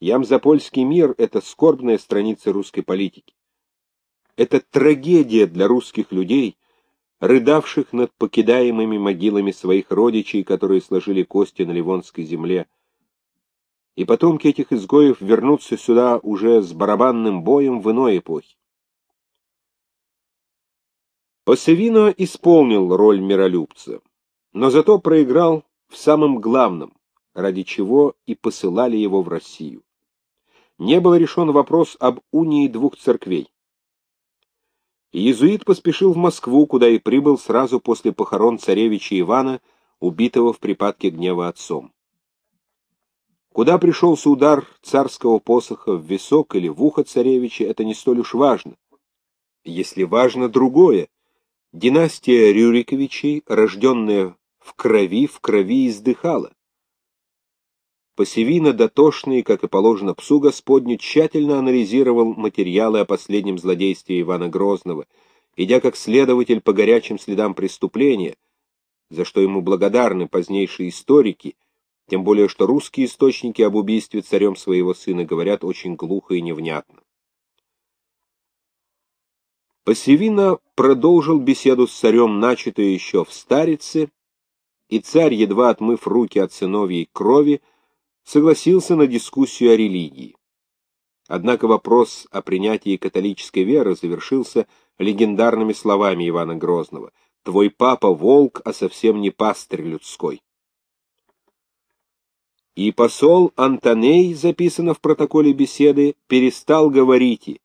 Ямзапольский мир — это скорбная страница русской политики. Это трагедия для русских людей, рыдавших над покидаемыми могилами своих родичей, которые сложили кости на Ливонской земле. И потомки этих изгоев вернутся сюда уже с барабанным боем в иной эпохе. Пассевино исполнил роль миролюбца, но зато проиграл в самом главном, ради чего и посылали его в Россию. Не был решен вопрос об унии двух церквей. Иезуит поспешил в Москву, куда и прибыл сразу после похорон царевича Ивана, убитого в припадке гнева отцом. Куда пришелся удар царского посоха, в висок или в ухо царевича, это не столь уж важно. Если важно другое, династия Рюриковичей, рожденная в крови, в крови издыхала. Посевина дотошный, как и положено псу Господню, тщательно анализировал материалы о последнем злодействе Ивана Грозного, идя как следователь по горячим следам преступления, за что ему благодарны позднейшие историки, тем более что русские источники об убийстве царем своего сына говорят очень глухо и невнятно. Посевина продолжил беседу с царем, начатую еще в Старице, и царь, едва отмыв руки от сыновьей крови, согласился на дискуссию о религии. Однако вопрос о принятии католической веры завершился легендарными словами Ивана Грозного «Твой папа — волк, а совсем не пастырь людской». И посол Антоней, записано в протоколе беседы, перестал говорить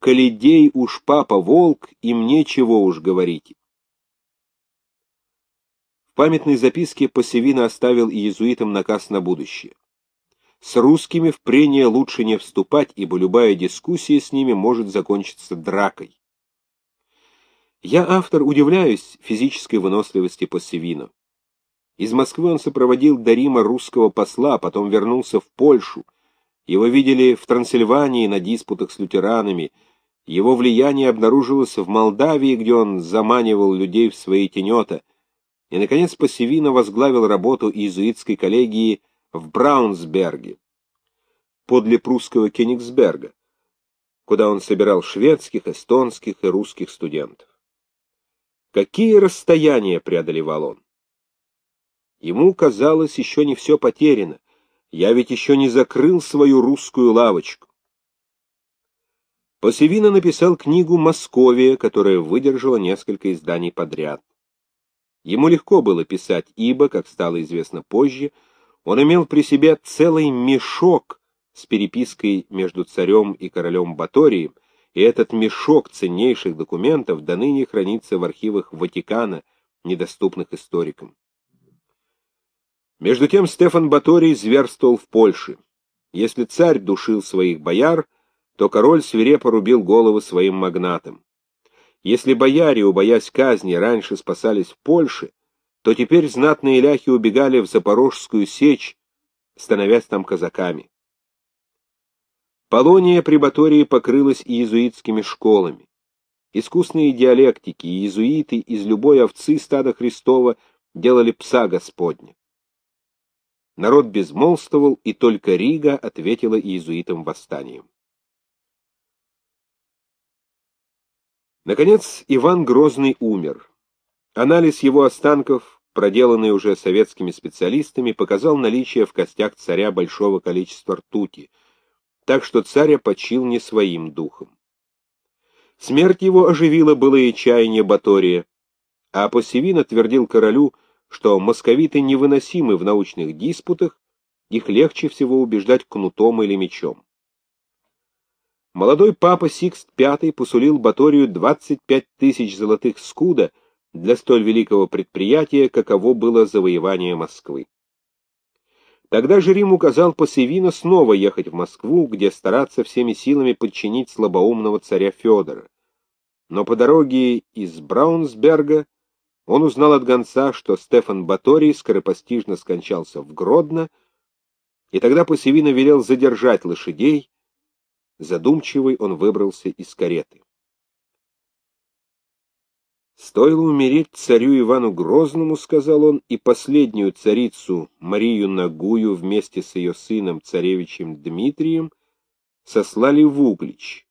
«Калидей уж папа волк, и мне чего уж говорите». В памятной записке Посевина оставил иезуитам наказ на будущее. С русскими в прения лучше не вступать, ибо любая дискуссия с ними может закончиться дракой. Я, автор, удивляюсь физической выносливости Посевина. Из Москвы он сопроводил до Рима русского посла, потом вернулся в Польшу. Его видели в Трансильвании на диспутах с лютеранами. Его влияние обнаружилось в Молдавии, где он заманивал людей в свои тенета — и, наконец, Пассивино возглавил работу иезуитской коллегии в Браунсберге, подле прусского Кенигсберга, куда он собирал шведских, эстонских и русских студентов. Какие расстояния преодолевал он? Ему казалось, еще не все потеряно, я ведь еще не закрыл свою русскую лавочку. Пассивино написал книгу «Московия», которая выдержала несколько изданий подряд. Ему легко было писать, ибо, как стало известно позже, он имел при себе целый мешок с перепиской между царем и королем Баторием, и этот мешок ценнейших документов до ныне хранится в архивах Ватикана, недоступных историкам. Между тем Стефан Баторий зверствовал в Польше. Если царь душил своих бояр, то король свирепо рубил головы своим магнатам. Если бояре, убоясь казни, раньше спасались в Польше, то теперь знатные ляхи убегали в Запорожскую сечь, становясь там казаками. Полония при Батории покрылась иезуитскими школами. Искусные диалектики иезуиты из любой овцы стада Христова делали пса Господня. Народ безмолвствовал, и только Рига ответила иезуитам восстанием. Наконец, Иван Грозный умер. Анализ его останков, проделанный уже советскими специалистами, показал наличие в костях царя большого количества ртути, так что царя почил не своим духом. Смерть его оживила былые чаяния Батория, а Посевин твердил королю, что московиты невыносимы в научных диспутах, их легче всего убеждать кнутом или мечом. Молодой папа Сикст V посулил Баторию 25 тысяч золотых скуда для столь великого предприятия, каково было завоевание Москвы. Тогда же Рим указал Пассивино снова ехать в Москву, где стараться всеми силами подчинить слабоумного царя Федора. Но по дороге из Браунсберга он узнал от гонца, что Стефан Баторий скоропостижно скончался в Гродно, и тогда Пассивино велел задержать лошадей, Задумчивый он выбрался из кареты. Стоило умереть царю Ивану Грозному, сказал он, и последнюю царицу Марию Нагую вместе с ее сыном царевичем Дмитрием сослали в Углич,